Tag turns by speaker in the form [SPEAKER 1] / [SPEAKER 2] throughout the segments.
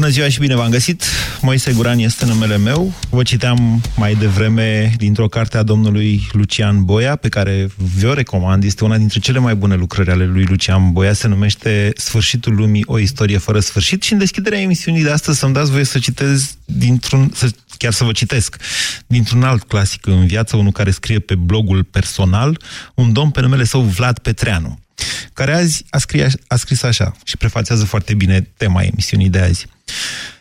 [SPEAKER 1] Bună ziua și bine v-am găsit! Moise Guran este numele meu. Vă citeam mai devreme dintr-o carte a domnului Lucian Boia, pe care vi-o recomand. Este una dintre cele mai bune lucrări ale lui Lucian Boia. Se numește Sfârșitul lumii, o istorie fără sfârșit. Și în deschiderea emisiunii de astăzi să-mi dați voie să citez dintr-un... Să, chiar să vă citesc, dintr-un alt clasic în viață, unul care scrie pe blogul personal, un domn pe numele său Vlad Petreanu care azi a, scrie, a scris așa și prefațează foarte bine tema emisiunii de azi.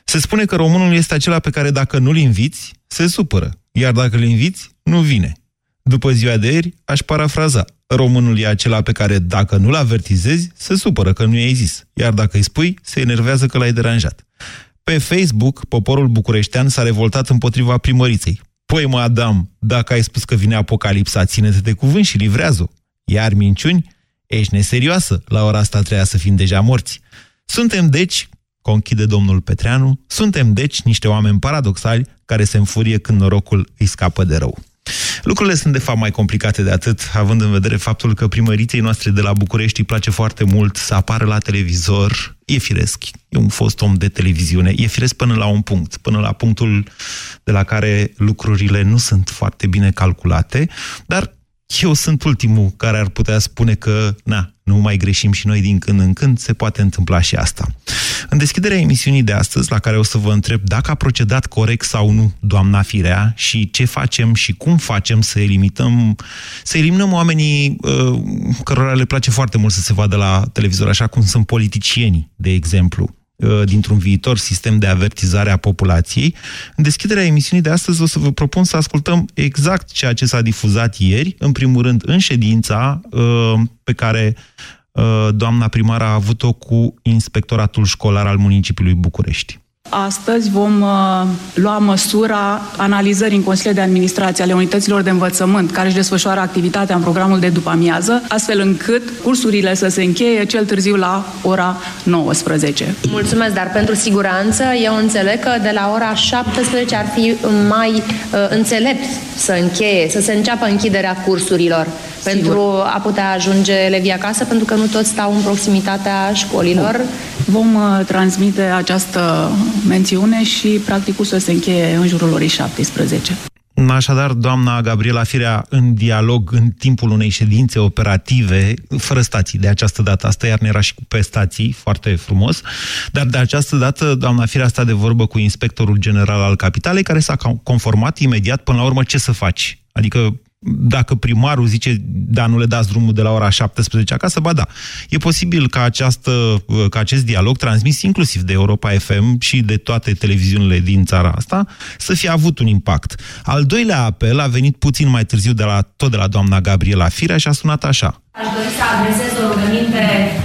[SPEAKER 1] Se spune că românul este acela pe care dacă nu-l inviți, se supără, iar dacă îl inviți, nu vine. După ziua de ieri, aș parafraza. Românul e acela pe care, dacă nu-l avertizezi, se supără că nu i-ai zis, iar dacă îi spui, se enervează că l-ai deranjat. Pe Facebook, poporul bucureștean s-a revoltat împotriva primăriței. Păi mă, Adam, dacă ai spus că vine apocalipsa, ține-te de cuvânt și livrează-o. Iar minciuni? Ești neserioasă, la ora asta treia să fim deja morți. Suntem, deci, conchide domnul Petreanu, suntem, deci, niște oameni paradoxali care se înfurie când norocul îi scapă de rău. Lucrurile sunt de fapt mai complicate de atât, având în vedere faptul că primăriței noastre de la București îi place foarte mult să apară la televizor. E firesc, e un fost om de televiziune, e firesc până la un punct, până la punctul de la care lucrurile nu sunt foarte bine calculate, dar eu sunt ultimul care ar putea spune că, na, nu mai greșim și noi din când în când, se poate întâmpla și asta. În deschiderea emisiunii de astăzi, la care o să vă întreb dacă a procedat corect sau nu doamna Firea și ce facem și cum facem să eliminăm, să eliminăm oamenii uh, cărora le place foarte mult să se vadă la televizor, așa cum sunt politicienii, de exemplu. Uh, dintr-un viitor sistem de avertizare a populației. În deschiderea emisiunii de astăzi o să vă propun să ascultăm exact ceea ce s-a difuzat ieri, în primul rând în ședința uh, pe care uh, doamna primară a avut-o cu inspectoratul școlar al municipiului București.
[SPEAKER 2] Astăzi vom uh, lua măsura analizării în Consiliul de Administrație ale unităților de învățământ care își desfășoară activitatea în programul de după amiază, astfel încât cursurile să se încheie cel târziu la ora 19.
[SPEAKER 3] Mulțumesc, dar pentru siguranță eu înțeleg că de la ora 17 ar fi mai uh, înțelept să încheie, să se înceapă închiderea cursurilor Sigur. pentru a putea ajunge elevii acasă, pentru că nu toți stau în proximitatea școlilor.
[SPEAKER 2] Vom uh, transmite această mențiune și practicul să se încheie în jurul orei 17.
[SPEAKER 1] Așadar, doamna Gabriela Firea, în dialog în timpul unei ședințe operative, fără stații de această dată, asta iar era și pe stații, foarte frumos, dar de această dată doamna Firea a stat de vorbă cu inspectorul general al capitalei, care s-a conformat imediat până la urmă ce să faci. Adică dacă primarul zice, da, nu le dați drumul de la ora 17 acasă, ba da. E posibil ca, această, ca acest dialog, transmis inclusiv de Europa FM și de toate televiziunile din țara asta, să fie avut un impact. Al doilea apel a venit puțin mai târziu de la, tot de la doamna Gabriela Firea și a sunat așa.
[SPEAKER 4] Aș dori să adresez o rugăminte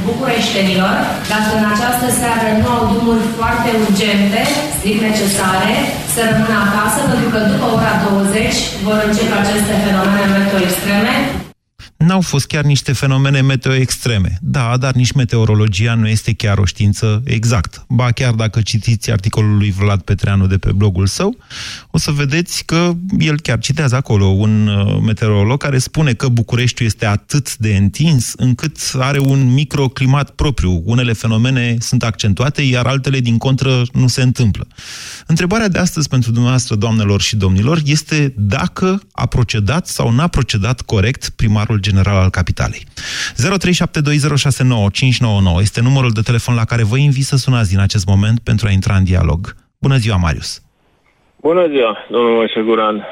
[SPEAKER 4] bucureștenilor, dacă în această seară nu au drumuri foarte urgente, strict necesare, să rămână acasă, pentru că după ora 20 vor începe aceste fenomene meteo extreme
[SPEAKER 1] n-au fost chiar niște fenomene meteo extreme. Da, dar nici meteorologia nu este chiar o știință exactă. Ba chiar dacă citiți articolul lui Vlad Petreanu de pe blogul său, o să vedeți că el chiar citează acolo un uh, meteorolog care spune că Bucureștiul este atât de întins încât are un microclimat propriu. Unele fenomene sunt accentuate, iar altele, din contră, nu se întâmplă. Întrebarea de astăzi pentru dumneavoastră, doamnelor și domnilor, este dacă a procedat sau n-a procedat corect primarul general general al capitalei. 0372069599 este numărul de telefon la care vă invit să sunați din acest moment pentru a intra în dialog. Bună ziua, Marius!
[SPEAKER 5] Bună ziua, domnul Moșeguran. Uh,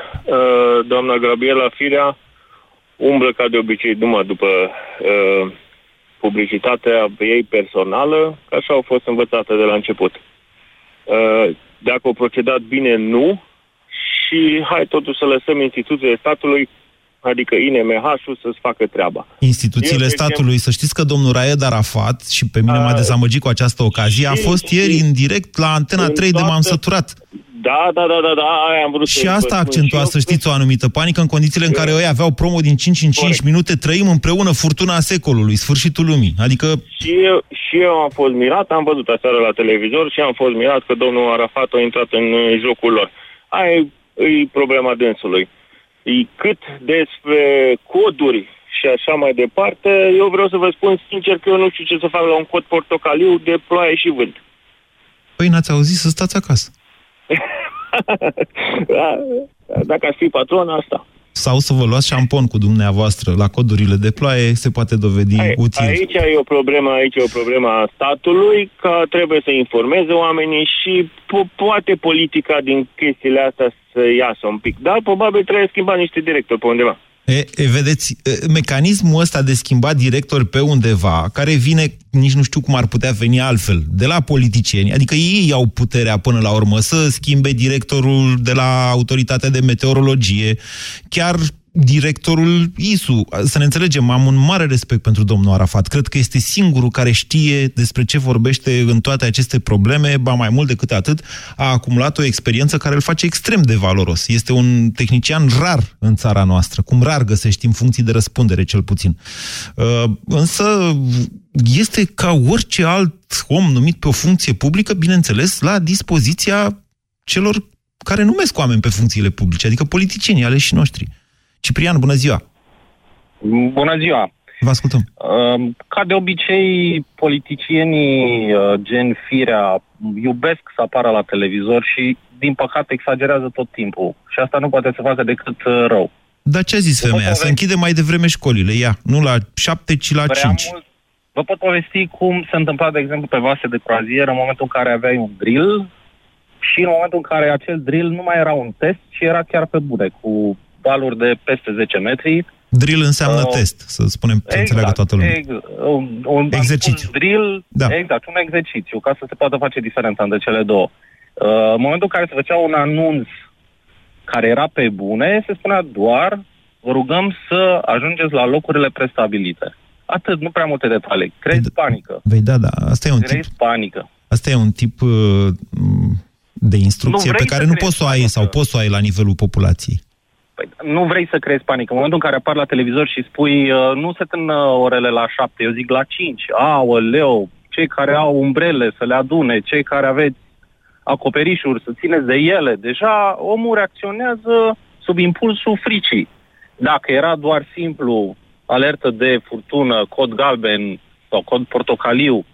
[SPEAKER 5] doamna Gabriela Firea umblă ca de obicei numai după uh, publicitatea ei personală, așa au fost învățate de la început. Uh, dacă au procedat bine, nu, și hai totuși să lăsăm instituțiile statului adică INMH-ul să-ți facă treaba.
[SPEAKER 1] Instituțiile Eu, statului, să știți că domnul Raed Arafat, și pe mine m-a dezamăgit cu această ocazie, a fost ieri în direct la Antena în 3 toată, de m-am săturat.
[SPEAKER 5] Da, da, da, da, da, aia am vrut
[SPEAKER 1] Și
[SPEAKER 5] să
[SPEAKER 1] asta
[SPEAKER 5] vă spun.
[SPEAKER 1] accentua,
[SPEAKER 5] Și
[SPEAKER 1] să
[SPEAKER 5] eu-
[SPEAKER 1] știți, o anumită panică în condițiile în care ei aveau promo din 5 în 5
[SPEAKER 5] Corect.
[SPEAKER 1] minute, trăim împreună furtuna secolului, sfârșitul lumii. Adică,
[SPEAKER 5] Și eu, și eu am fost mirat, am văzut aseară la televizor și am fost mirat că domnul Arafat a intrat în uh, jocul lor. Aia e, e problema dânsului. E cât despre coduri și așa mai departe, eu vreau să vă spun sincer că eu nu știu ce să fac la un cod portocaliu de ploaie și vânt.
[SPEAKER 1] păi n-ați auzit să stați acasă.
[SPEAKER 5] Da, Dacă ar fi patron, asta.
[SPEAKER 1] Sau să vă luați șampon cu dumneavoastră la codurile de ploaie, se poate dovedi
[SPEAKER 5] Ai-
[SPEAKER 1] util.
[SPEAKER 5] Aici e o problemă, aici e o problemă a statului, că trebuie să informeze oamenii și po- poate politica din chestiile astea să iasă un pic. Dar probabil trebuie schimba niște directori pe undeva.
[SPEAKER 1] E, e, vedeți, e, mecanismul ăsta de schimbat director pe undeva, care vine, nici nu știu cum ar putea veni altfel, de la politicieni, adică ei au puterea până la urmă să schimbe directorul de la Autoritatea de Meteorologie, chiar directorul ISU. Să ne înțelegem, am un mare respect pentru domnul Arafat. Cred că este singurul care știe despre ce vorbește în toate aceste probleme, ba mai mult decât atât, a acumulat o experiență care îl face extrem de valoros. Este un tehnician rar în țara noastră, cum rar găsești în funcții de răspundere, cel puțin. Uh, Însă este ca orice alt om numit pe o funcție publică, bineînțeles, la dispoziția celor care numesc oameni pe funcțiile publice, adică politicienii aleși noștri. Ciprian, bună ziua!
[SPEAKER 6] Bună ziua!
[SPEAKER 1] Vă ascultăm.
[SPEAKER 6] Um, Ca de obicei, politicienii uh, gen Firea iubesc să apară la televizor și, din păcate, exagerează tot timpul. Și asta nu poate să facă decât uh, rău.
[SPEAKER 1] Dar ce a zis
[SPEAKER 6] Vă pot
[SPEAKER 1] femeia? Să
[SPEAKER 6] povesti-
[SPEAKER 1] închide mai devreme școlile, ia. Nu la șapte, ci la
[SPEAKER 6] Prea
[SPEAKER 1] cinci.
[SPEAKER 6] mult. Vă pot povesti cum se întâmpla, de exemplu, pe vase de croazieră în momentul în care aveai un drill și în momentul în care acel drill nu mai era un test, ci era chiar pe bune, cu valuri de peste 10 metri.
[SPEAKER 1] Drill înseamnă
[SPEAKER 6] Uh,
[SPEAKER 1] test, să spunem, să înțeleagă toată lumea.
[SPEAKER 6] Exact. Un, un,
[SPEAKER 1] Exercițiu.
[SPEAKER 6] Un drill,
[SPEAKER 1] Da.
[SPEAKER 6] exact, un exercițiu, ca să se poată face diferența între cele două. Uh, în momentul în care se făcea un anunț care era pe bune, se spunea doar vă rugăm să ajungeți la locurile prestabilite. Atât, nu prea multe detalii. Crezi
[SPEAKER 1] Păi,
[SPEAKER 6] panică.
[SPEAKER 1] Vei da, da, asta e un tip,
[SPEAKER 6] Crezi panică.
[SPEAKER 1] asta e un tip uh, de instrucție
[SPEAKER 6] Nu
[SPEAKER 1] pe
[SPEAKER 6] vrei
[SPEAKER 1] care
[SPEAKER 6] să
[SPEAKER 1] nu
[SPEAKER 6] crezi
[SPEAKER 1] poți să o ai
[SPEAKER 6] panică.
[SPEAKER 1] sau poți să o ai la nivelul populației.
[SPEAKER 6] Păi, nu vrei să crezi panică. În momentul în care apar la televizor și spui uh, nu se termină orele la șapte, eu zic la cinci. Aoleu, cei care au umbrele să le adune, cei care aveți acoperișuri să țineți de ele. Deja omul reacționează sub impulsul fricii. Dacă era doar simplu alertă de furtună, cod galben sau cod portocaliu,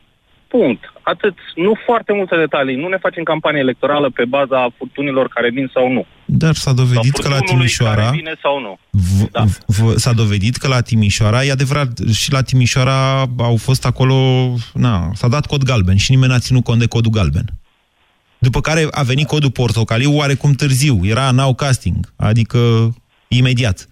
[SPEAKER 6] punct. Atât. Nu foarte multe detalii. Nu ne facem campanie electorală pe baza furtunilor care vin sau nu.
[SPEAKER 1] Dar s-a
[SPEAKER 6] Sau
[SPEAKER 1] dovedit că la
[SPEAKER 6] furtunului
[SPEAKER 1] Timișoara...
[SPEAKER 6] Care vine sau nu.
[SPEAKER 1] V-
[SPEAKER 6] Da.
[SPEAKER 1] v- s-a dovedit că la Timișoara, e adevărat, și la Timișoara au fost acolo, na, s-a dat cod galben și nimeni n-a ținut cont de codul galben. După care a venit codul portocaliu oarecum târziu, era now casting, adică imediat.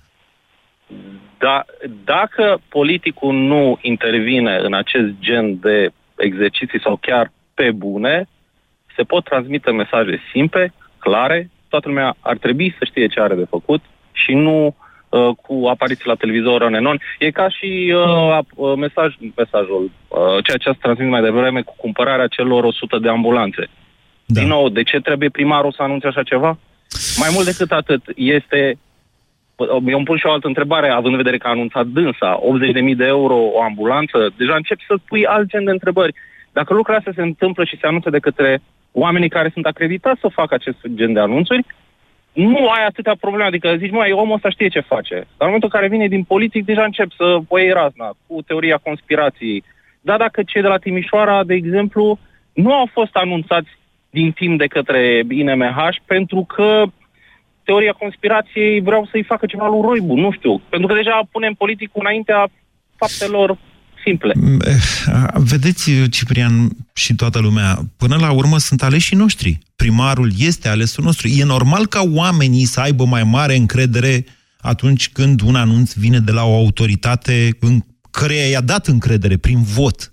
[SPEAKER 6] Da, dacă politicul nu intervine în acest gen de exerciții sau chiar pe bune, se pot transmite mesaje simple, clare, toată lumea ar trebui să știe ce are de făcut și nu uh, cu apariții la televizor on and on. E ca și uh, uh, mesaj, mesajul, uh, ceea ce ați transmis mai devreme cu cumpărarea celor 100 de ambulanțe.
[SPEAKER 1] Da.
[SPEAKER 6] Din nou, de ce trebuie primarul să anunțe așa ceva? Mai mult decât atât, este... Eu îmi pun și o altă întrebare, având în vedere că a anunțat dânsa 80.000 de euro o ambulanță, deja încep să pui alt gen de întrebări. Dacă lucrurile astea se întâmplă și se anunță de către oamenii care sunt acreditați să facă acest gen de anunțuri, nu ai atâtea probleme, adică zici, mai omul ăsta știe ce face. Dar în momentul în care vine din politic, deja încep să o iei razna cu teoria conspirației. Dar dacă cei de la Timișoara, de exemplu, nu au fost anunțați din timp de către INMH pentru că teoria conspirației vreau să-i facă ceva lui Roibu, nu știu. Pentru că deja punem politicul înaintea faptelor simple.
[SPEAKER 1] Mm, eh, Vedeți, Ciprian și toată lumea, până la urmă sunt aleșii noștri. Primarul este alesul nostru. E normal ca oamenii să aibă mai mare încredere atunci când un anunț vine de la o autoritate în căreia i-a dat încredere prin vot.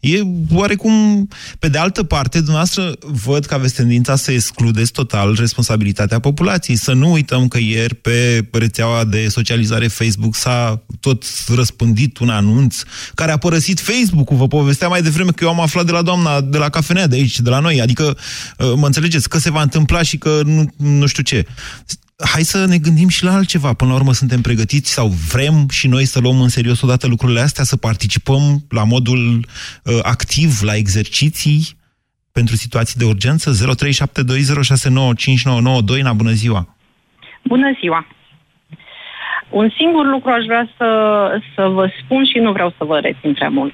[SPEAKER 1] E oarecum... Pe de altă parte, dumneavoastră văd că aveți tendința să excludeți total responsabilitatea populației. Să nu uităm că ieri pe rețeaua de socializare Facebook s-a tot răspândit un anunț care a părăsit Facebook-ul. Vă povestea mai devreme că eu am aflat de la doamna de la cafenea de aici, de la noi. Adică, uh, mă înțelegeți, că se va întâmpla și că nu, nu știu ce hai să ne gândim și la altceva. Până la urmă suntem pregătiți sau vrem și noi să luăm în serios odată lucrurile astea, să participăm la modul uh, activ la exerciții pentru situații de urgență? 0372069599. Na, bună ziua!
[SPEAKER 7] Bună ziua! Un singur lucru aș vrea să, să vă spun și nu vreau să vă rețin prea mult.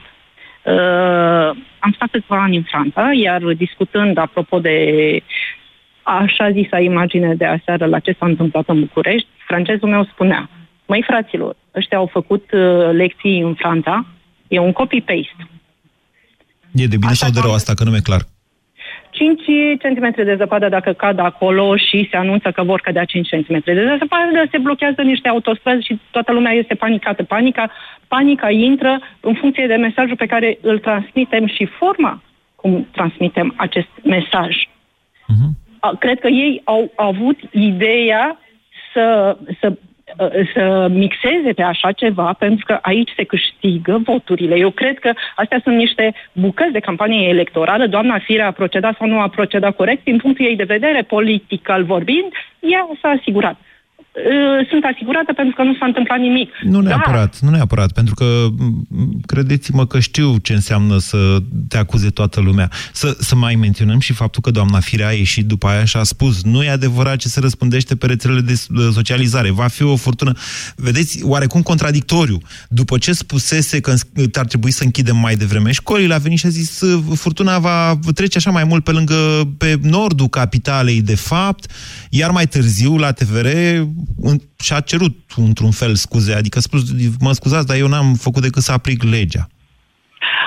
[SPEAKER 7] Uh, am stat câțiva ani în Franța, iar discutând apropo de așa zisa imagine de aseară la ce s-a întâmplat în București, francezul meu spunea, măi fraților, ăștia au făcut uh, lecții în Franța, e un copy-paste.
[SPEAKER 1] E de bine Așa sau de rău asta, că nu e clar?
[SPEAKER 7] 5 cm de zăpadă dacă cad acolo și se anunță că vor cădea 5 cm de zăpadă, se blochează niște autostrăzi și toată lumea este panicată. Panica, panica intră în funcție de mesajul pe care îl transmitem și forma cum transmitem acest mesaj. Uh-huh cred că ei au avut ideea să, să, să mixeze pe așa ceva, pentru că aici se câștigă voturile. Eu cred că astea sunt niște bucăți de campanie electorală. Doamna Firea a procedat sau nu a procedat corect, din punctul ei de vedere, political vorbind, ea s-a asigurat. Uh, sunt asigurată pentru că nu s-a întâmplat nimic.
[SPEAKER 1] Nu neapărat, Dar... nu neapărat, pentru că credeți-mă că știu ce înseamnă să te acuze toată lumea. Să, să mai menționăm și faptul că doamna Firea a ieșit după aia și a spus nu e adevărat ce se răspândește pe rețelele de socializare, va fi o furtună. Vedeți, oarecum contradictoriu. După ce spusese că ar trebui să închidem mai devreme școlile, a venit și a zis furtuna va trece așa mai mult pe lângă, pe nordul capitalei, de fapt, iar mai târziu la TVR și-a cerut într-un fel scuze, adică spus, mă scuzați, dar eu n-am făcut decât să aplic legea.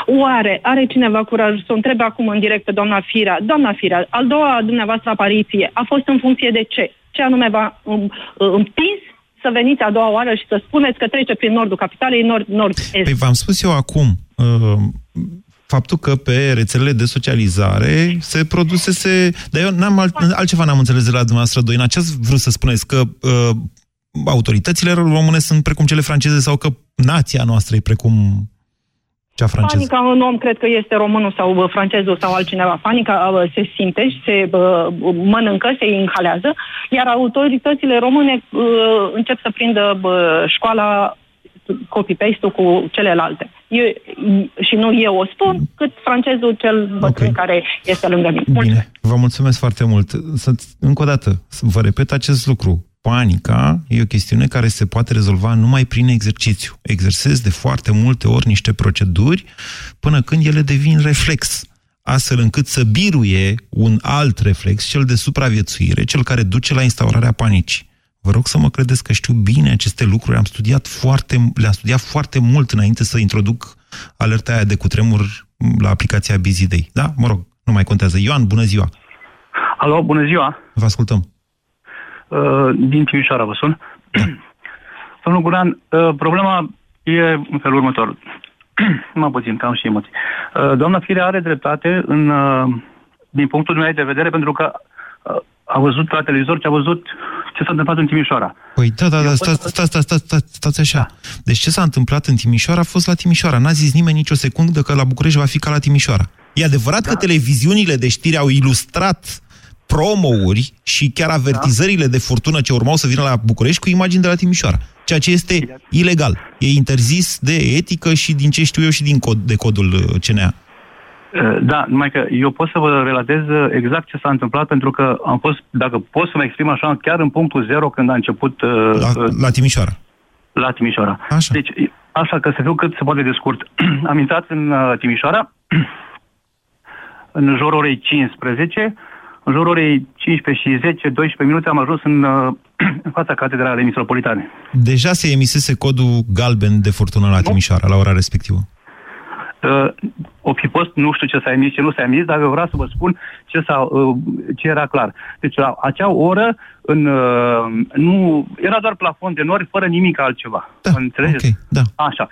[SPEAKER 7] Oare are cineva curaj să o întrebe acum în direct pe doamna Firea? Doamna Firea, al doua dumneavoastră apariție a fost în funcție de ce? Ce anume v-a um, împins să veniți a doua oară și să spuneți că trece prin nordul capitalei, nord, nord-est?
[SPEAKER 1] Păi v-am spus eu acum, uh, faptul că pe rețelele de socializare se produsese... Dar eu n-am alt, altceva n-am înțeles de la dumneavoastră, Doina. Ce ați vrut să spuneți? Că uh, autoritățile române sunt precum cele franceze sau că nația noastră e precum cea franceză?
[SPEAKER 7] Panica în om cred că este românul sau uh, francezul sau altcineva. Panica uh, se simte și se uh, mănâncă, se inhalează, iar autoritățile române uh, încep să prindă uh, școala copy-paste-ul cu celelalte. Eu, și nu eu o spun, cât francezul cel bătrân okay. care este lângă mine.
[SPEAKER 1] Bine, vă mulțumesc foarte mult. Să, încă o dată, vă repet acest lucru. Panica e o chestiune care se poate rezolva numai prin exercițiu. Exersez de foarte multe ori niște proceduri până când ele devin reflex astfel încât să biruie un alt reflex, cel de supraviețuire, cel care duce la instaurarea panicii. Vă rog să mă credeți că știu bine aceste lucruri, am studiat foarte, le-am studiat foarte mult înainte să introduc alerta aia de cutremur la aplicația Bizidei. Da? Mă rog, nu mai contează. Ioan, bună ziua!
[SPEAKER 8] Alo, bună ziua!
[SPEAKER 1] Vă ascultăm.
[SPEAKER 8] Uh, din Timișoara vă sun. Domnul Guran, uh, problema e în felul următor. mă puțin, că am și emoții. Uh, doamna Fire are dreptate în, uh, din punctul meu de vedere, pentru că uh, a văzut la televizor ce a văzut ce s-a întâmplat în Timișoara.
[SPEAKER 1] Păi da, da, da, stați, stați, stați, stați, stați, stați așa. Da. Deci ce s-a întâmplat în Timișoara a fost la Timișoara. N-a zis nimeni nicio secundă că la București va fi ca la Timișoara. E adevărat da. că televiziunile de știri au ilustrat promouri și chiar avertizările da. de furtună ce urmau să vină la București cu imagini de la Timișoara. Ceea ce este ilegal. E interzis de etică și din ce știu eu și din cod, de codul uh, CNA.
[SPEAKER 8] Eh, da, numai că eu pot să vă relatez eh, exact ce s-a întâmplat, pentru că am fost, dacă pot să mă exprim așa, chiar în punctul zero când a început... Eh,
[SPEAKER 1] la, la Timișoara.
[SPEAKER 8] La Timișoara.
[SPEAKER 1] Așa.
[SPEAKER 8] Deci, așa că să fiu cât se poate de scurt. am intrat în uh, Timișoara, în jurul orei 15, în jurul orei 15 și 10-12 minute am ajuns în, uh, în fața catedralei metropolitane.
[SPEAKER 1] Deja se emisese codul galben de furtună la Timișoara, la ora respectivă.
[SPEAKER 8] Uh, o fi fost, nu știu ce s-a emis, ce nu s-a emis, dar vreau să vă spun ce, s-a, uh, ce era clar. Deci la acea oră în, uh, nu, era doar plafon de nori, fără nimic altceva.
[SPEAKER 1] Da, Înțelegeți? Okay, da.
[SPEAKER 8] Așa.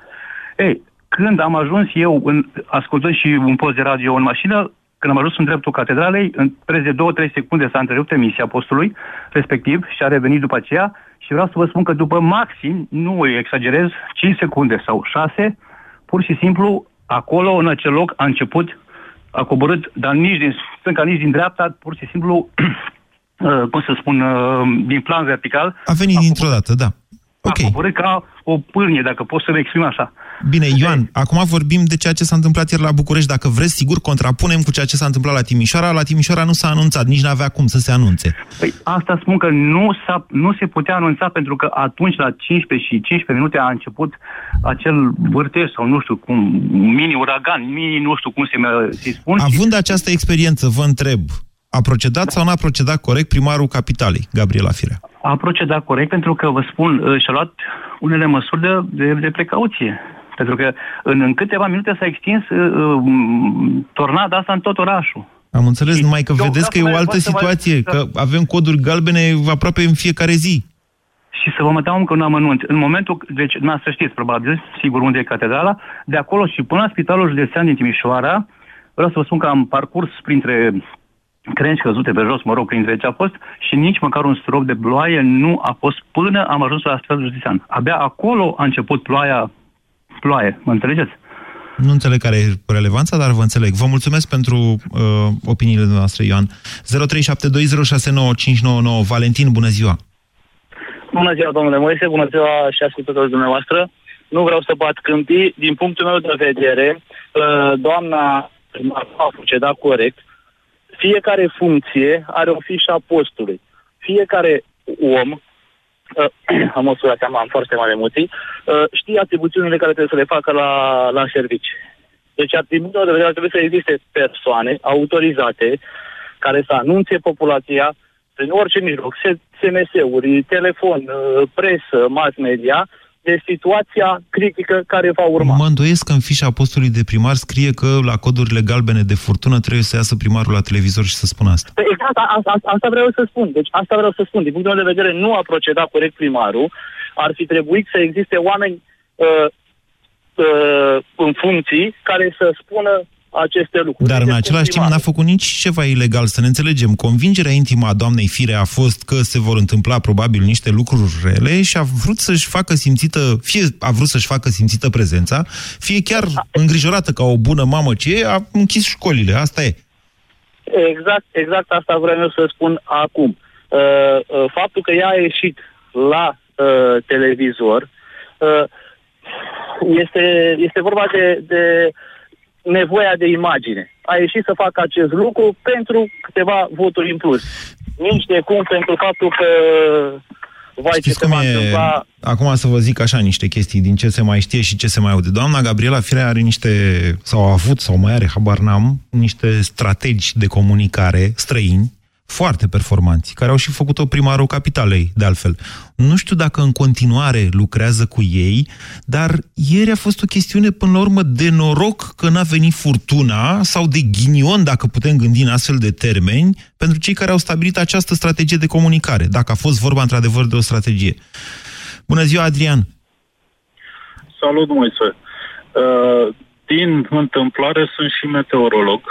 [SPEAKER 8] Ei, când am ajuns eu, în, ascultând și un post de radio în mașină, când am ajuns în dreptul catedralei, în preț de 2-3 secunde s-a întrerupt emisia postului respectiv și a revenit după aceea și vreau să vă spun că după maxim, nu îi exagerez, 5 secunde sau 6, pur și simplu, acolo, în acel loc, a început, a coborât, dar nici din stânga, nici din dreapta, pur și simplu, uh, cum să spun, uh, din plan vertical.
[SPEAKER 1] A venit dintr-o dată, da. Ok.
[SPEAKER 8] A coborât ca o pârnie, dacă pot să-mi exprim așa.
[SPEAKER 1] Bine, Ioan, acum vorbim de ceea ce s-a întâmplat ieri la București. Dacă vreți, sigur, contrapunem cu ceea ce s-a întâmplat la Timișoara. La Timișoara nu s-a anunțat, nici n-avea cum să se anunțe.
[SPEAKER 8] Păi asta spun că nu, s-a, nu se putea anunța pentru că atunci la 15 și 15 minute a început acel vârtej sau nu știu cum, mini-uragan, mini nu știu cum se se spun.
[SPEAKER 1] Având această experiență, vă întreb, a procedat sau nu a procedat corect primarul capitalei, Gabriela Firea?
[SPEAKER 8] A procedat corect pentru că, vă spun, și-a luat unele măsuri de, de, de precauție. Pentru că în, în câteva minute s-a extins uh, uh, tornada asta în tot orașul.
[SPEAKER 1] Am înțeles, numai că
[SPEAKER 8] eu
[SPEAKER 1] vedeți că e
[SPEAKER 8] vreau
[SPEAKER 1] o
[SPEAKER 8] să
[SPEAKER 1] altă
[SPEAKER 8] vă- să vă-
[SPEAKER 1] situație,
[SPEAKER 8] să-
[SPEAKER 1] că avem coduri galbene aproape în fiecare zi.
[SPEAKER 8] Și să vă mai dau încă un amănunt. În momentul, deci, nu să știți probabil, sigur unde e catedrala, de acolo și până la Spitalul Județean din Timișoara, vreau să vă spun că am parcurs printre crengi căzute pe jos, mă rog, printre ce a fost, și nici măcar un strop de ploaie nu a fost până am ajuns la Spitalul Județean. Abia acolo a început ploaia, ploaie, mă înțelegeți?
[SPEAKER 1] Nu înțeleg care e relevanța, dar vă înțeleg. Vă mulțumesc pentru uh, opiniile noastre, Ioan. 0372069599. Valentin, bună ziua!
[SPEAKER 9] Bună ziua, domnule Moise, bună ziua și ascultătorii dumneavoastră. Nu vreau să bat câmpii. Din punctul meu de vedere, uh, doamna primar a procedat corect. Fiecare funcție are o fișă a postului. Fiecare om, uh, am măsurat, am, am foarte mari emoții, uh, știe atribuțiunile care trebuie să le facă la, la servici. Deci, din punctul meu de vedere, ar trebui să existe persoane autorizate care să anunțe populația prin orice mijloc, SMS-uri, telefon, uh, presă, mass media, de situația critică care va urma.
[SPEAKER 1] Mă îndoiesc că în fișa postului de primar scrie că la codurile galbene de furtună trebuie să iasă primarul la televizor și să spună asta.
[SPEAKER 9] Păi exact, a, a, asta vreau să spun. Deci asta vreau să spun. Din punctul meu de vedere, nu a procedat corect primarul. Ar fi trebuit să existe oameni uh, uh, în funcții care să spună aceste lucruri.
[SPEAKER 1] Dar în
[SPEAKER 9] Deci,
[SPEAKER 1] același timp
[SPEAKER 9] primarul.
[SPEAKER 1] n-a făcut nici ceva ilegal, să ne înțelegem. Convingerea intimă a doamnei Fire a fost că se vor întâmpla probabil niște lucruri rele și a vrut să-și facă simțită, fie a vrut să-și facă simțită prezența, fie chiar îngrijorată ca o bună mamă ce e, a închis școlile. Asta e.
[SPEAKER 9] Exact, exact asta vreau eu să spun acum. Uh, uh, faptul că ea a ieșit la uh, televizor uh, este, este vorba de, de nevoia de imagine. A ieșit să facă acest lucru pentru câteva voturi în plus. Nici de cum pentru faptul că vai ce
[SPEAKER 1] Știți
[SPEAKER 9] se
[SPEAKER 1] cum
[SPEAKER 9] va
[SPEAKER 1] e,
[SPEAKER 9] întâmpla.
[SPEAKER 1] acum să vă zic așa niște chestii din ce se mai știe și ce se mai aude. Doamna Gabriela Firea are niște, sau a avut, sau mai are, habar n-am, niște strategi de comunicare străini, foarte performanți, care au și făcut-o primarul capitalei, de altfel. Nu știu dacă în continuare lucrează cu ei, dar ieri a fost o chestiune, până la urmă, de noroc că n-a venit furtuna sau de ghinion, dacă putem gândi în astfel de termeni, pentru cei care au stabilit această strategie de comunicare, dacă a fost vorba într-adevăr de o strategie. Bună ziua, Adrian!
[SPEAKER 10] Salut, Moise. Uh, din întâmplare sunt și meteorolog.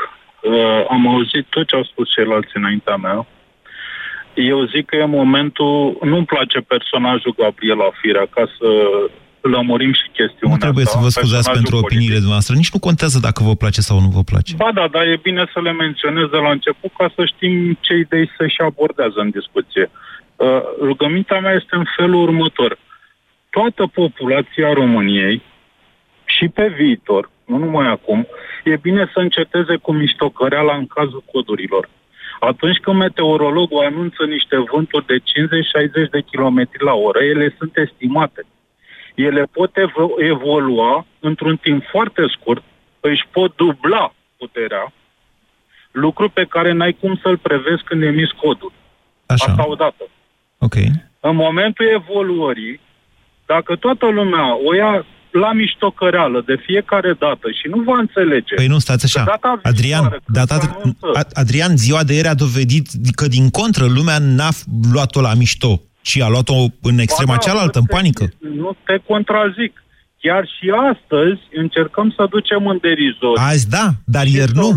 [SPEAKER 10] Uh, am auzit tot ce au spus ceilalți înaintea mea. Eu zic că e momentul... Nu-mi place personajul Gabriela Firea, ca să lămurim și chestiunea
[SPEAKER 1] Nu trebuie
[SPEAKER 10] asta,
[SPEAKER 1] să vă scuzați
[SPEAKER 10] personajul
[SPEAKER 1] pentru
[SPEAKER 10] politic.
[SPEAKER 1] opiniile dumneavoastră. Nici nu contează dacă vă place sau nu vă place.
[SPEAKER 10] Ba da, dar e bine să le menționez de la început ca să știm ce idei să-și abordează în discuție. Uh, rugămintea mea este în felul următor. Toată populația României și pe viitor, nu numai acum, e bine să înceteze cu miștocăreala în cazul codurilor. Atunci când meteorologul anunță niște vânturi de 50-60 de km la oră, ele sunt estimate. Ele pot evo- evolua într-un timp foarte scurt, își pot dubla puterea, lucru pe care n-ai cum să-l prevezi când emiți codul.
[SPEAKER 1] Așa.
[SPEAKER 10] Asta odată.
[SPEAKER 1] Ok.
[SPEAKER 10] În momentul evoluării, dacă toată lumea o ia la miștocăreală de fiecare dată și nu va înțelege...
[SPEAKER 1] Păi nu, stați așa.
[SPEAKER 10] Că data
[SPEAKER 1] Adrian,
[SPEAKER 10] viitoare, când
[SPEAKER 1] data,
[SPEAKER 10] se anunță-
[SPEAKER 1] A- Adrian, ziua de ieri a dovedit că din contră lumea n-a f- luat-o la mișto, ci a luat-o în extrema
[SPEAKER 10] Ba da,
[SPEAKER 1] cealaltă,
[SPEAKER 10] nu
[SPEAKER 1] în
[SPEAKER 10] te-
[SPEAKER 1] panică.
[SPEAKER 10] Nu te contrazic. chiar și astăzi încercăm să ducem în derizor.
[SPEAKER 1] Azi da, dar ieri nu.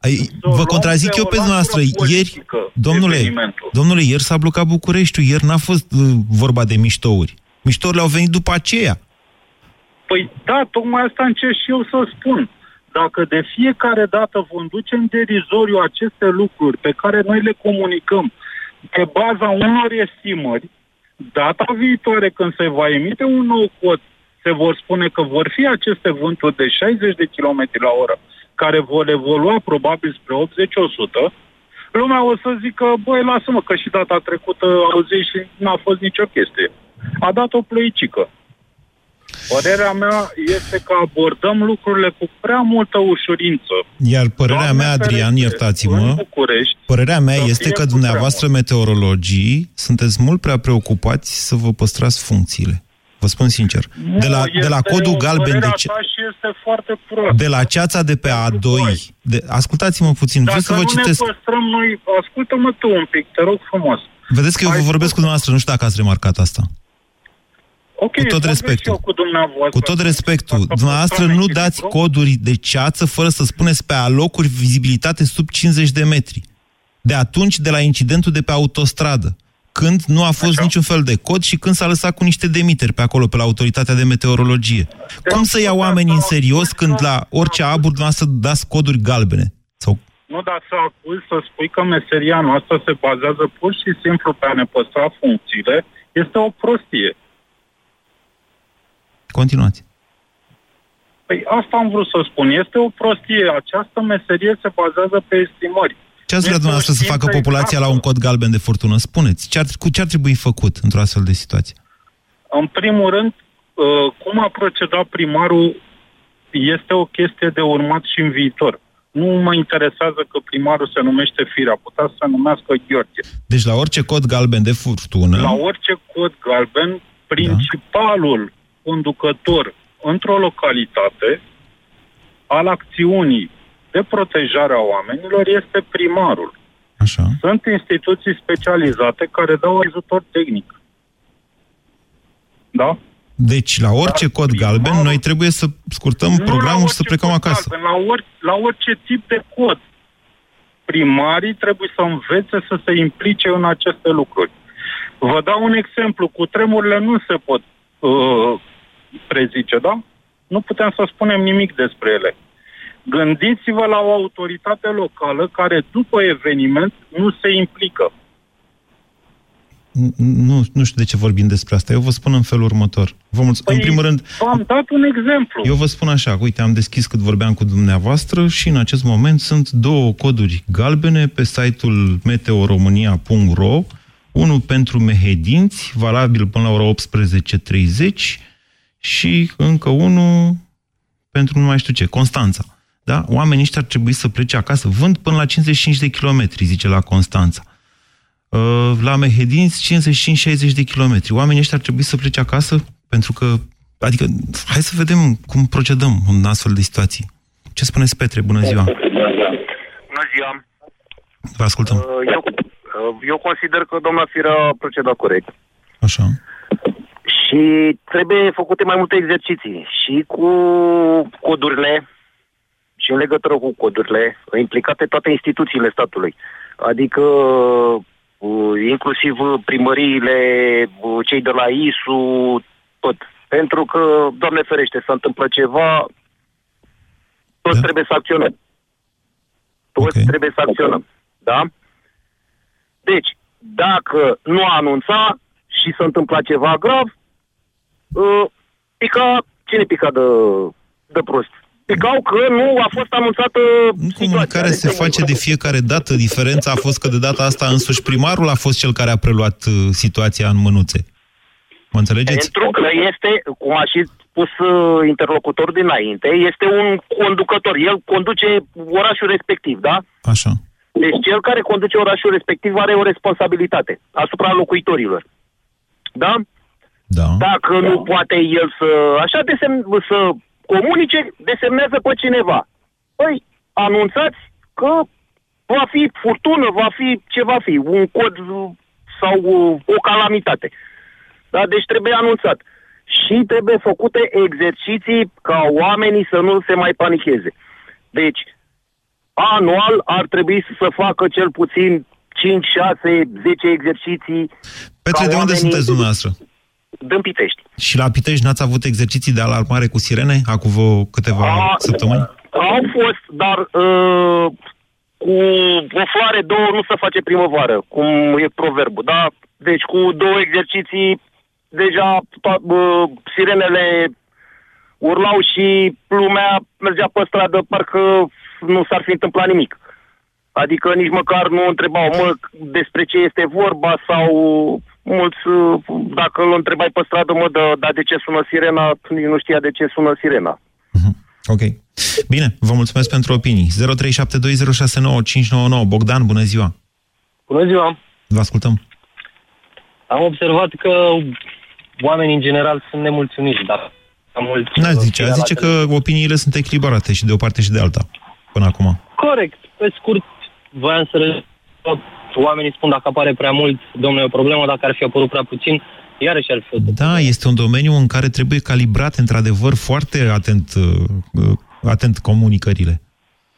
[SPEAKER 1] Ai, vă contrazic eu pe dumneavoastră. Ieri, domnule, domnule, ieri s-a blocat Bucureștiul. Ieri n-a fost uh, vorba de miștouri. Miștourile au venit după aceea.
[SPEAKER 10] Păi da, tocmai asta încerc și eu să spun. Dacă de fiecare dată vom duce în derizoriu aceste lucruri pe care noi le comunicăm pe baza unor estimări, data viitoare când se va emite un nou cod, se vor spune că vor fi aceste vânturi de 60 de km la oră, care vor evolua probabil spre 80-100, lumea o să zică, băi, lasă-mă, că și data trecută auzi și n-a fost nicio chestie. A dat o plăicică. Părerea mea este că abordăm lucrurile cu prea multă ușurință.
[SPEAKER 1] Iar părerea Doamne mea, Adrian, iertați-mă, părerea mea este că dumneavoastră meteorologii sunteți mult prea preocupați să vă păstrați funcțiile. Vă spun sincer.
[SPEAKER 10] Nu,
[SPEAKER 1] de la, de la codul galben de
[SPEAKER 10] ce... și este foarte
[SPEAKER 1] De la ceața de pe A2. De, ascultați-mă puțin,
[SPEAKER 10] Dacă
[SPEAKER 1] vreau să vă
[SPEAKER 10] nu
[SPEAKER 1] citesc.
[SPEAKER 10] ne păstrăm noi, ascultă-mă tu un pic, te rog frumos.
[SPEAKER 1] Vedeți că eu vă vorbesc cu dumneavoastră, nu știu dacă ați remarcat asta.
[SPEAKER 10] Ok,
[SPEAKER 1] cu tot respectul.
[SPEAKER 10] Eu cu, dumneavoastră.
[SPEAKER 1] cu tot respectul, dumneavoastră nu dați coduri de ceață fără să spuneți pe alocuri vizibilitate sub 50 de metri. De atunci, de la incidentul de pe autostradă când nu a fost Așa. niciun fel de cod și când s-a lăsat cu niște demiteri pe acolo, pe la autoritatea de meteorologie. De Cum să iau oamenii în serios când la orice abur să dați coduri galbene? Sau...
[SPEAKER 10] Nu, dar să acuz să spui că meseria noastră se bazează pur și simplu pe a ne păstra funcțiile, este o prostie.
[SPEAKER 1] Continuați.
[SPEAKER 10] Păi asta am vrut să spun. Este o prostie. Această meserie se bazează pe estimări.
[SPEAKER 1] Ce ați vrea dumneavoastră să facă populația la un cod galben de furtună? Spuneți, ce ar, cu ce ar trebui făcut într-o astfel de situație?
[SPEAKER 10] În primul rând, uh, cum a procedat primarul este o chestie de urmat și în viitor. Nu mă interesează că primarul se numește Firea, putea să se numească Gheorghe.
[SPEAKER 1] Deci la orice cod galben de furtună...
[SPEAKER 10] La orice cod galben, principalul da. Conducător într-o localitate al acțiunii de protejare a oamenilor este primarul.
[SPEAKER 1] Așa.
[SPEAKER 10] Sunt instituții specializate care dau ajutor tehnic. Da?
[SPEAKER 1] Deci, la orice Dar cod primarul, galben, noi trebuie să scurtăm programul și să plecăm acasă.
[SPEAKER 10] Galben, la, ori, la orice tip de cod. Primarii trebuie să învețe să se implice în aceste lucruri. Vă dau un exemplu. Cu tremurile nu se pot uh, prezice, da? Nu putem să spunem nimic despre ele. Gândiți-vă la o autoritate locală care după eveniment nu se implică.
[SPEAKER 1] Nu, nu știu de ce vorbim despre asta. Eu vă spun în felul următor. Vă mulțumesc. Păi, în primul rând...
[SPEAKER 10] V-am dat un exemplu.
[SPEAKER 1] Eu vă spun așa, uite, am deschis cât vorbeam cu dumneavoastră și în acest moment sunt două coduri galbene pe site-ul meteoromania.ro unul pentru mehedinți, valabil până la ora 18.30 și încă unul pentru nu mai știu ce, Constanța. Da? Oamenii ăștia ar trebui să plece acasă. Vând până la 55 de kilometri, zice la Constanța. Uh, la Mehedinți, 55-60 de kilometri. Oamenii ăștia ar trebui să plece acasă pentru că... Adică, hai să vedem cum procedăm în astfel de situații. Ce spuneți, Petre? Bună ziua!
[SPEAKER 11] Bună ziua!
[SPEAKER 1] Vă ascultăm. Uh,
[SPEAKER 11] eu, uh, eu consider că doamna Firea a procedat corect.
[SPEAKER 1] Așa.
[SPEAKER 11] Și trebuie făcute mai multe exerciții. Și cu codurile, și în legătură cu codurile, implicate toate instituțiile statului. Adică uh, inclusiv primăriile, uh, cei de la ISU, tot. Pentru că, Doamne ferește, se întâmplă ceva, toți da. trebuie să acționăm. Toți okay. trebuie să acționăm. Da? Deci, dacă nu anunța și se întâmpla ceva grav, uh, pica, cine pica de, de prost? explicau că nu a fost anunțată
[SPEAKER 1] Comunicarea se face de fiecare dată. Diferența a fost că de data asta însuși primarul a fost cel care a preluat uh, situația în mânuțe. Mă înțelegeți?
[SPEAKER 11] Pentru că este, cum a și spus uh, interlocutor dinainte, este un conducător. El conduce orașul respectiv, da?
[SPEAKER 1] Așa.
[SPEAKER 11] Deci cel care conduce orașul respectiv are o responsabilitate asupra locuitorilor. Da?
[SPEAKER 1] Da.
[SPEAKER 11] Dacă nu poate el să... Așa de să comunice, desemnează pe cineva. Păi, anunțați că va fi furtună, va fi ce va fi, un cod sau o calamitate. Da? Deci trebuie anunțat.
[SPEAKER 12] și trebuie făcute exerciții ca oamenii să nu se mai panicheze. Deci, anual ar trebui să facă cel puțin 5, 6, 10 exerciții.
[SPEAKER 1] Petre, de unde sunteți dumneavoastră?
[SPEAKER 12] Din Pitești.
[SPEAKER 1] Și la Pitești n-ați avut exerciții de alarmare cu sirene acum vreo câteva
[SPEAKER 12] A,
[SPEAKER 1] săptămâni?
[SPEAKER 12] Au fost, dar uh, cu o floare, două, nu se face primăvară, cum e proverbul, da? Deci cu două exerciții, deja to- uh, sirenele urlau și lumea mergea pe stradă, parcă nu s-ar fi întâmplat nimic. Adică nici măcar nu întrebau, mă, despre ce este vorba sau mulți, uh, dacă îl întrebai pe stradă, mă, dar da, de ce sună sirena, nici nu știa de ce sună sirena.
[SPEAKER 1] Ok. Bine, vă mulțumesc pentru opinii. 0372069599. Bogdan, bună ziua!
[SPEAKER 13] Bună ziua!
[SPEAKER 1] Vă ascultăm.
[SPEAKER 13] Am observat că oamenii în general sunt nemulțumiți, dar am mult...
[SPEAKER 1] N-aș zice, aș zice că opiniile sunt echilibrate și de o parte și de alta, până acum.
[SPEAKER 13] Corect. Pe scurt, voiam să răspund. Oamenii spun dacă apare prea mult, domnule, e o problemă, dacă ar fi apărut prea puțin, iarăși ar fi o
[SPEAKER 1] Da, este un domeniu în care trebuie calibrate, într-adevăr, foarte atent, uh, atent comunicările.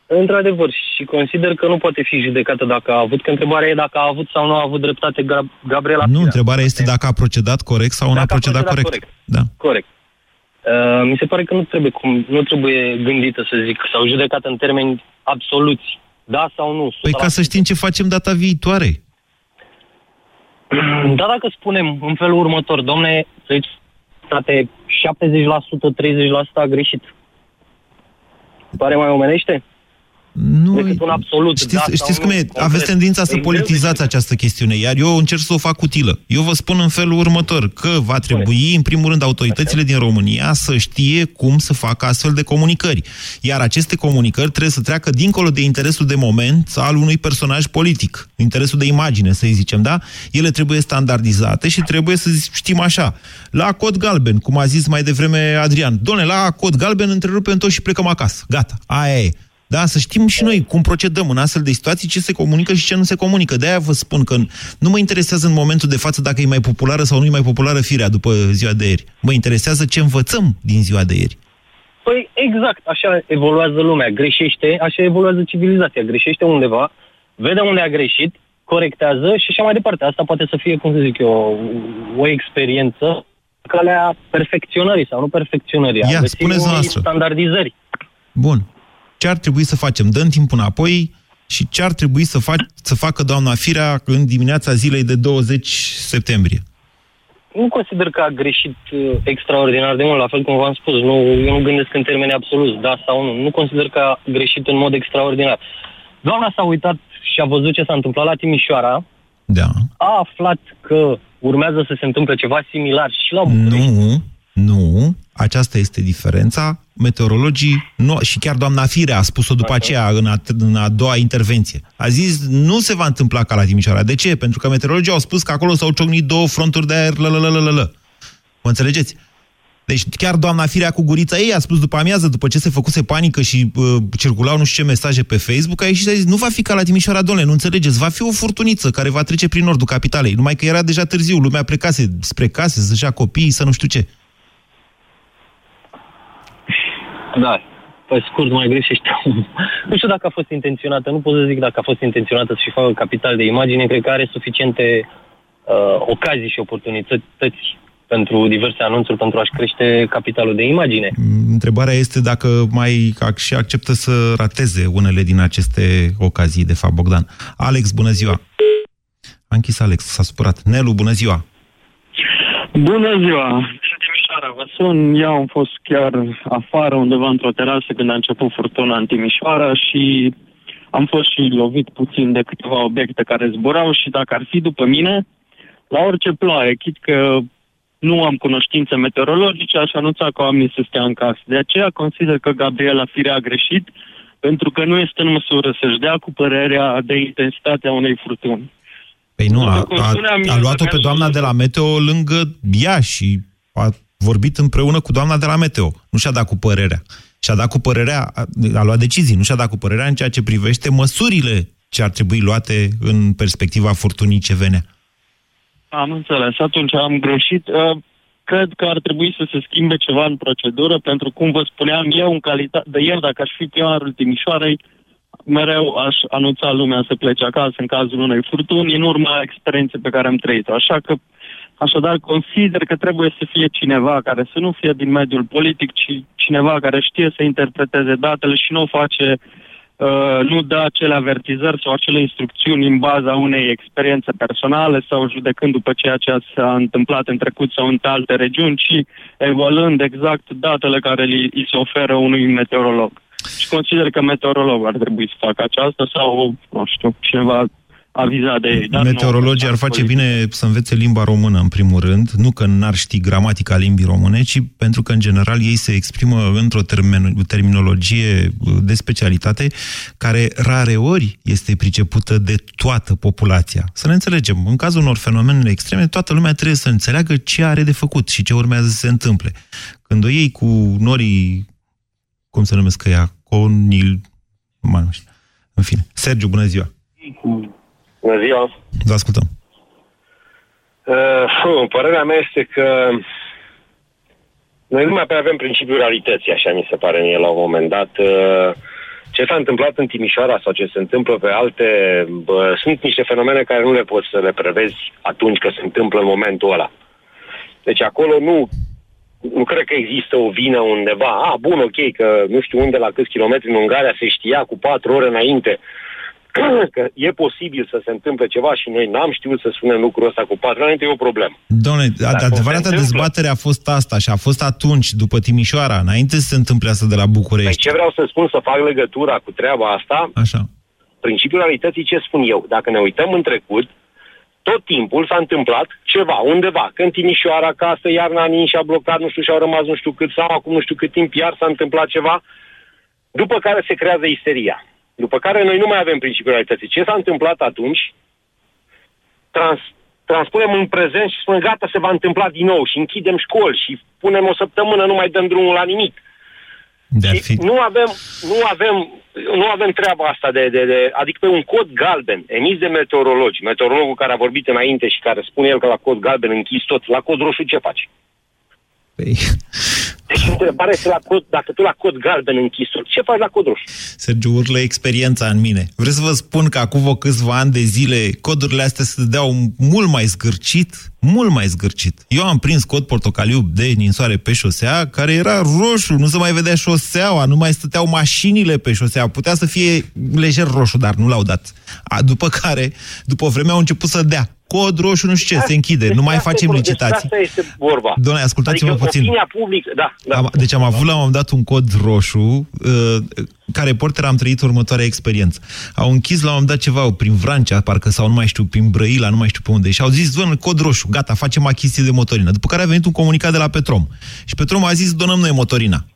[SPEAKER 13] Într-adevăr, și consider că nu poate fi judecată dacă a avut, că întrebarea e dacă a avut sau nu a avut dreptate Gab- Gabriela
[SPEAKER 1] Nu,
[SPEAKER 13] Firea.
[SPEAKER 1] întrebarea este dacă a procedat corect sau nu a
[SPEAKER 13] Dacă a
[SPEAKER 1] procedat
[SPEAKER 13] procedat
[SPEAKER 1] corect. Da.
[SPEAKER 13] Corect. Uh, mi se pare că nu trebuie, cum, nu trebuie gândită, să zic, sau judecată în termeni absoluți. Da sau nu?
[SPEAKER 1] Păi ca să știm ce facem data viitoare.
[SPEAKER 13] Da, dacă spunem în felul următor, domne, să zici, state 70%, 30% a greșit. Pare mai omenește?
[SPEAKER 1] Nu,
[SPEAKER 13] Decât un absolut.
[SPEAKER 1] Știți,
[SPEAKER 13] da sau
[SPEAKER 1] știți cum
[SPEAKER 13] nu,
[SPEAKER 1] e?
[SPEAKER 13] concret.
[SPEAKER 1] Aveți tendința să
[SPEAKER 13] E greu de
[SPEAKER 1] politizați această chestiune, iar eu încerc să o fac utilă. Eu vă spun în felul următor, că va trebui, în primul rând, autoritățile din România să știe cum să facă astfel de comunicări. Iar aceste comunicări trebuie să treacă dincolo de interesul de moment al unui personaj politic, interesul de imagine, să zicem, da? Ele trebuie standardizate și trebuie să știm așa. La cod galben, cum a zis mai devreme Adrian, doamne, la cod galben întrerupem tot și plecăm acasă. Gata, aia e. Da, să știm și noi cum procedăm în astfel de situații, ce se comunică și ce nu se comunică. De-aia vă spun că nu mă interesează în momentul de față dacă e mai populară sau nu e mai populară firea după ziua de ieri. Mă interesează ce învățăm din ziua de ieri.
[SPEAKER 13] Păi exact, așa evoluează lumea. Greșește, așa evoluează civilizația. Greșește undeva, vede unde a greșit, corectează și așa mai departe. Asta poate să fie, cum să zic eu, o, o experiență calea perfecționării sau nu perfecționării. a
[SPEAKER 1] Ia,
[SPEAKER 13] găsirii
[SPEAKER 1] spuneți
[SPEAKER 13] unei
[SPEAKER 1] noastră.
[SPEAKER 13] standardizări.
[SPEAKER 1] Bun. Ce ar trebui să facem? Dăm timp înapoi și ce ar trebui să, fac, să facă doamna Firea în dimineața zilei de 20 septembrie?
[SPEAKER 13] Nu consider că a greșit uh, extraordinar de mult, la fel cum v-am spus. Nu, eu nu gândesc în termeni absoluți, da sau nu. Nu consider că a greșit în mod extraordinar. Doamna s-a uitat și a văzut ce s-a întâmplat la Timișoara,
[SPEAKER 1] Da.
[SPEAKER 13] a aflat că urmează să se întâmple ceva similar și la București.
[SPEAKER 1] Nu, nu, aceasta este diferența. Meteorologii, nu, și chiar doamna Fire a spus-o după aceea, în a, în a doua intervenție. A zis, nu se va întâmpla ca la Timișoara. De ce? Pentru că meteorologii au spus că acolo s-au ciocnit două fronturi de aer, lă, lă, lă, lă, lă, lă. Mă înțelegeți? Deci chiar doamna Firea cu gurița ei a spus după amiază, după ce se făcuse panică și uh, circulau nu știu ce mesaje pe Facebook, a ieșit și a zis, nu va fi ca la Timișoara, domnule, nu înțelegeți, va fi o furtuniță care va trece prin nordul capitalei, numai că era deja târziu, lumea plecase spre case, să-și ia copiii, să nu știu ce.
[SPEAKER 13] Da, pe scurt mai greșește. nu știu dacă a fost intenționată, nu pot să zic dacă a fost intenționată să-și facă capital de imagine, cred că are suficiente uh, ocazii și oportunități pentru diverse anunțuri pentru a-și crește capitalul de imagine.
[SPEAKER 1] Întrebarea este dacă mai ac- și acceptă să rateze unele din aceste ocazii, de fapt, Bogdan. Alex, bună ziua! A închis Alex, s-a supărat. Nelu, bună ziua!
[SPEAKER 14] Bună ziua! Din Timișoara vă sun. Eu am fost chiar afară, undeva într-o terasă, când a început furtuna în Timișoara și am fost și lovit puțin de câteva obiecte care zburau și dacă ar fi după mine, la orice ploaie, chit că nu am cunoștințe meteorologice, aș anunța că oamenii să stea în casă. De aceea consider că Gabriela Firea a greșit, pentru că nu este în măsură să-și dea cu părerea de intensitatea unei furtuni.
[SPEAKER 1] Păi nu, a,
[SPEAKER 14] cum
[SPEAKER 1] a,
[SPEAKER 14] spuneam,
[SPEAKER 1] a
[SPEAKER 14] eu
[SPEAKER 1] luat-o
[SPEAKER 14] aveam
[SPEAKER 1] pe doamna de la Meteo lângă ea și a vorbit împreună cu doamna de la Meteo. Nu și-a dat cu părerea. Și-a dat cu părerea, a, a luat decizii, nu și-a dat cu părerea în ceea ce privește măsurile ce ar trebui luate în perspectiva furtunii ce venea.
[SPEAKER 14] Am înțeles. Atunci am greșit. Uh, cred că ar trebui să se schimbe ceva în procedură, pentru cum vă spuneam eu, în calitate de el, dacă aș fi pionarul Timișoarei, mereu aș anunța lumea să plece acasă în cazul unei furtuni, în urma experienței pe care am trăit-o. Așa că, așadar, consider că trebuie să fie cineva care să nu fie din mediul politic, ci cineva care știe să interpreteze datele și nu o face Uh, nu dă acele avertizări sau acele instrucțiuni în baza unei experiențe personale sau judecând după ceea ce s-a întâmplat în trecut sau în alte regiuni, ci evaluând exact datele care li, li se oferă unui meteorolog. Și consider că meteorologul ar trebui să facă aceasta sau, nu știu, cineva avizat de ei.
[SPEAKER 1] Meteorologii ar face bine să învețe limba română, în primul rând, nu că n-ar ști gramatica limbii române, ci pentru că, în general, ei se exprimă într-o termen terminologie de specialitate care rareori este pricepută de toată populația. Să ne înțelegem, în cazul unor fenomene extreme, toată lumea trebuie să înțeleagă ce are de făcut și ce urmează să se întâmple. Când o iei cu norii, cum se numesc ea, conil... Mai nu știu. În fine. Sergiu, bună ziua!
[SPEAKER 11] Cu Bună ziua!
[SPEAKER 1] Vă ascultăm.
[SPEAKER 11] Uh, părerea mea este că noi nu mai avem principiul realității, așa mi se pare mie la un moment dat. Uh, ce s-a întâmplat în Timișoara sau ce se întâmplă pe alte, bă, sunt niște fenomene care nu le poți să le prevezi atunci când se întâmplă în momentul ăla. Deci acolo nu, nu cred că există o vină undeva. A, bun, ok, că nu știu unde, la câți kilometri în Ungaria se știa cu patru ore înainte că e posibil să se întâmple ceva și noi n-am știut să spunem lucrul ăsta cu patru ani, e o problemă.
[SPEAKER 1] Doamne, adevărata se dezbatere a fost asta și a fost atunci, după Timișoara, înainte să se întâmple asta de la București.
[SPEAKER 11] Păi ce vreau să spun, să fac legătura cu treaba asta,
[SPEAKER 1] Așa.
[SPEAKER 11] principiul realității ce spun eu? Dacă ne uităm în trecut, tot timpul s-a întâmplat ceva, undeva, când Timișoara, casă, iarna nin și-a blocat, nu știu, și-au rămas nu știu cât, sau acum nu știu cât timp, iar s-a întâmplat ceva, după care se creează isteria. După care noi nu mai avem principiul realității. Ce s-a întâmplat atunci? Trans, transpunem în prezent și spunem gata, se va întâmpla din nou și închidem școli și punem o săptămână, nu mai dăm drumul la nimic.
[SPEAKER 1] De fi...
[SPEAKER 11] Nu avem, nu avem, nu avem treaba asta de, de, de, adică pe un cod galben emis de meteorologi, meteorologul care a vorbit înainte și care spune el că la cod galben închis tot, la cod roșu ce faci?
[SPEAKER 1] Păi...
[SPEAKER 11] Deci întrebarea este la cod, dacă tu la cod galben închisuri, ce faci la cod roșu?
[SPEAKER 1] Sergiu, urlă experiența în mine. Vreau să vă spun că acum câțiva ani de zile codurile astea se dădeau mult mai zgârcit, mult mai zgârcit. Eu am prins cod portocaliu de ninsoare pe șosea, care era roșu, nu se mai vedea șoseaua, nu mai stăteau mașinile pe șosea. Putea să fie lejer roșu, dar nu l-au dat. A, după care, după o vreme, au început să dea cod roșu, nu știu ce, se închide, nu mai facem licitații.
[SPEAKER 11] Asta este vorba.
[SPEAKER 1] Doamne, ascultați-mă
[SPEAKER 11] adică
[SPEAKER 1] puțin.
[SPEAKER 11] publică, da, da.
[SPEAKER 1] Am, deci am avut la un moment dat un cod roșu, uh, ca reporter am trăit următoarea experiență. Au închis la un moment dat ceva prin Vrancea, parcă, sau nu mai știu, prin Brăila, nu mai știu pe unde, și au zis, doamne, cod roșu, gata, facem achiziție de motorină. După care a venit un comunicat de la Petrom. Și Petrom a zis, donăm noi motorina.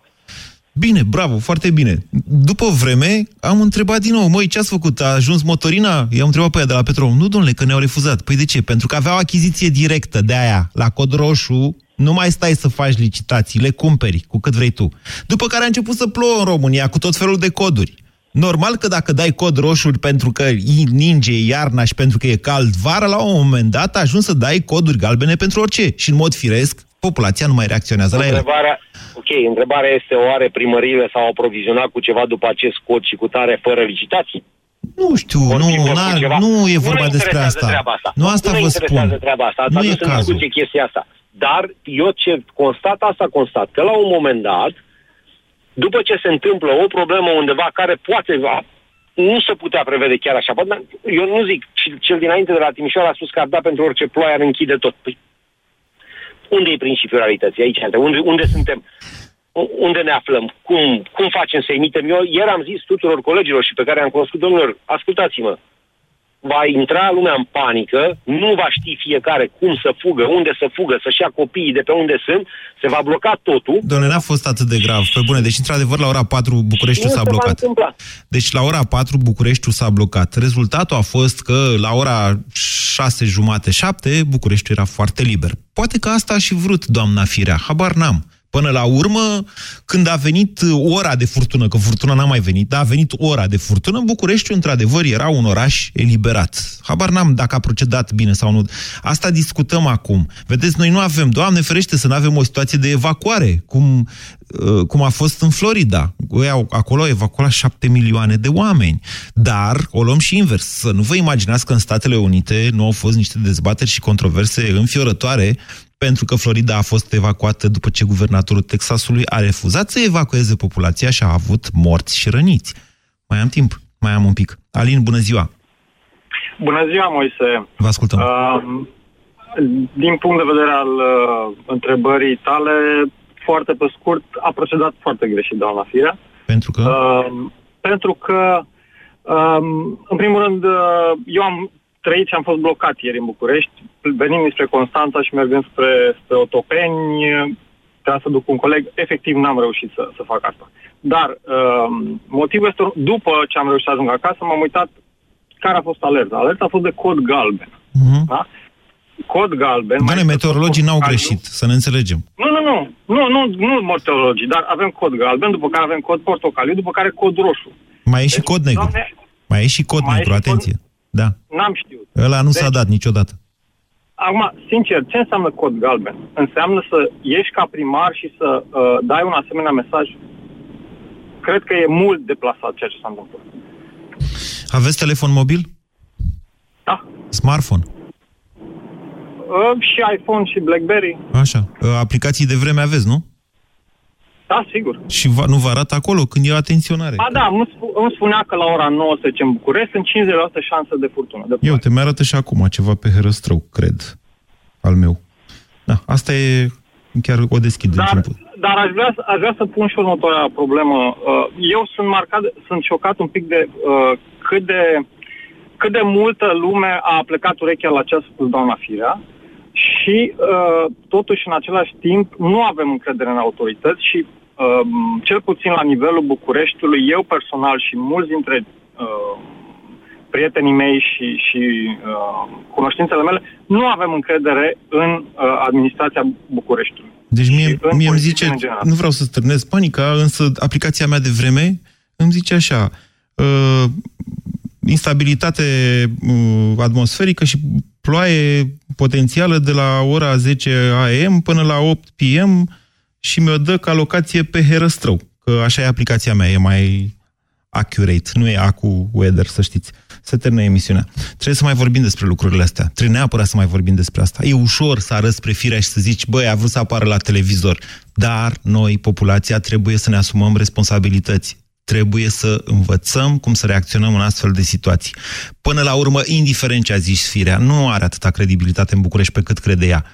[SPEAKER 1] Bine, bravo, foarte bine. După vreme, am întrebat din nou, măi, ce ați făcut? A ajuns motorina? I-am întrebat pe ea de la Petrom. Nu, domnule, că ne-au refuzat. Păi de ce? Pentru că aveau achiziție directă de aia, la cod roșu, nu mai stai să faci licitații, le cumperi cu cât vrei tu. După care a început să plouă în România cu tot felul de coduri. Normal că dacă dai cod roșu pentru că ninge iarna și pentru că e cald vara, la un moment dat ajungi să dai coduri galbene pentru orice. Și în mod firesc, populația nu mai reacționează la ele.
[SPEAKER 11] Întrebarea, ok, întrebarea este, oare primările s-au aprovizionat cu ceva după acest cod și cu tare fără licitații?
[SPEAKER 1] Nu știu, nu, nu e vorba
[SPEAKER 11] nu
[SPEAKER 1] despre asta.
[SPEAKER 11] asta.
[SPEAKER 1] Nu asta
[SPEAKER 11] nu
[SPEAKER 1] vă spun.
[SPEAKER 11] Treaba asta.
[SPEAKER 1] Nu e
[SPEAKER 11] în
[SPEAKER 1] cazul.
[SPEAKER 11] discuție chestia asta. Dar eu ce constat, asta constat, că la un moment dat, după ce se întâmplă o problemă undeva care poate nu se putea prevede chiar așa. Eu nu zic, cel dinainte de la Timișoara a spus că ar da pentru orice ploaie, ar închide tot. Păi, unde e principiul realității? Aici, unde, unde suntem? Unde ne aflăm? Cum, cum facem să emitem? Eu ieri am zis tuturor colegilor și pe care am cunoscut, domnilor, ascultați-mă, va intra lumea în panică, nu va ști fiecare cum să fugă, unde să fugă, să-și ia copiii de pe unde sunt, se va bloca totul.
[SPEAKER 1] Doamne, n-a fost atât de grav, pe bune. Deci, într-adevăr, la ora 4 Bucureștiul s-a blocat. Deci, la ora 4 Bucureștiul s-a blocat. Rezultatul a fost că la ora 6 jumate, 7, Bucureștiul era foarte liber. Poate că asta a și vrut doamna Firea, habar n-am. Până la urmă, când a venit ora de furtună, că furtuna n-a mai venit, dar a venit ora de furtună, București, într-adevăr, era un oraș eliberat. Habar n-am dacă a procedat bine sau nu. Asta discutăm acum. Vedeți, noi nu avem, Doamne ferește, să nu avem o situație de evacuare, cum, uh, cum a fost în Florida. Acolo au evacuat șapte milioane de oameni. Dar o luăm și invers. Să nu vă imaginați că în Statele Unite nu au fost niște dezbateri și controverse înfiorătoare pentru că Florida a fost evacuată după ce guvernatorul Texasului a refuzat să evacueze populația și a avut morți și răniți. Mai am timp, mai am un pic. Alin, bună ziua!
[SPEAKER 15] Bună ziua, Moise!
[SPEAKER 1] Vă ascultăm. Uh,
[SPEAKER 15] din punct de vedere al uh, întrebării tale, foarte pe scurt, a procedat foarte greșit, doamna Firea.
[SPEAKER 1] Pentru că? Uh,
[SPEAKER 15] pentru că, uh, în primul rând, uh, eu am trăit și am fost blocat ieri în București, venind spre Constanța și mergând spre, spre Otopeni, trebuia să duc un coleg, efectiv n-am reușit să, să fac asta. Dar uh, motivul este, după ce am reușit să ajung acasă, m-am uitat care a fost alerta. Alerta a fost de cod galben. Uh-huh. Da? Cod galben...
[SPEAKER 1] Bine, meteorologii n-au greșit, să ne înțelegem.
[SPEAKER 15] Nu, nu, nu, nu, nu, nu meteorologii, dar avem cod galben, după care avem cod portocaliu, după care cod roșu.
[SPEAKER 1] Mai e deci, și cod negru. Doamne, mai e și cod negru, atenție. Cod... Da.
[SPEAKER 15] N-am știut.
[SPEAKER 1] Ăla nu deci, s-a dat niciodată.
[SPEAKER 15] Acum, sincer, ce înseamnă cod galben? Înseamnă să ieși ca primar și să uh, dai un asemenea mesaj? Cred că e mult deplasat ceea ce s-a întâmplat.
[SPEAKER 1] Aveți telefon mobil?
[SPEAKER 15] Da.
[SPEAKER 1] Smartphone?
[SPEAKER 15] Uh, și iPhone și BlackBerry.
[SPEAKER 1] Așa. Uh, aplicații de vreme aveți, nu?
[SPEAKER 15] Da, sigur.
[SPEAKER 1] Și va, nu vă arată acolo când e atenționare?
[SPEAKER 15] A, da, îmi, spu- îmi spunea că la ora 9 să în București sunt 50% șanse de furtună. De
[SPEAKER 1] Eu te mi-arată și acum ceva pe herăstrău, cred, al meu. Da, asta e chiar o deschid
[SPEAKER 15] dar, dar aș vrea, aș vrea să pun și următoarea problemă. Uh, eu sunt marcat, sunt șocat un pic de uh, cât de cât de multă lume a plecat urechea la ce a spus doamna Firea și uh, totuși în același timp nu avem încredere în autorități și Um, cel puțin la nivelul Bucureștiului, eu personal și mulți dintre uh, prietenii mei și, și uh, cunoștințele mele, nu avem încredere în uh, administrația Bucureștiului.
[SPEAKER 1] Deci mie, mie îmi zice, nu vreau să stârnesc panica, însă aplicația mea de vreme îmi zice așa, uh, instabilitate uh, atmosferică și ploaie potențială de la ora 10 AM până la 8 PM și mi-o dă ca locație pe Herăstrău, că așa e aplicația mea, e mai accurate, nu e Acu Weather, să știți. Se termină emisiunea. Trebuie să mai vorbim despre lucrurile astea. Trebuie neapărat să mai vorbim despre asta. E ușor să arăți spre firea și să zici, băi, a vrut să apară la televizor. Dar noi, populația, trebuie să ne asumăm responsabilități. Trebuie să învățăm cum să reacționăm în astfel de situații. Până la urmă, indiferent ce a zis firea, nu are atâta credibilitate în București pe cât crede ea.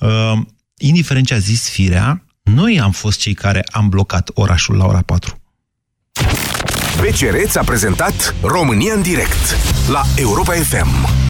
[SPEAKER 1] Uh, indiferent ce a zis firea, noi am fost cei care am blocat orașul la ora 4.
[SPEAKER 16] BCR a prezentat România în direct la Europa FM.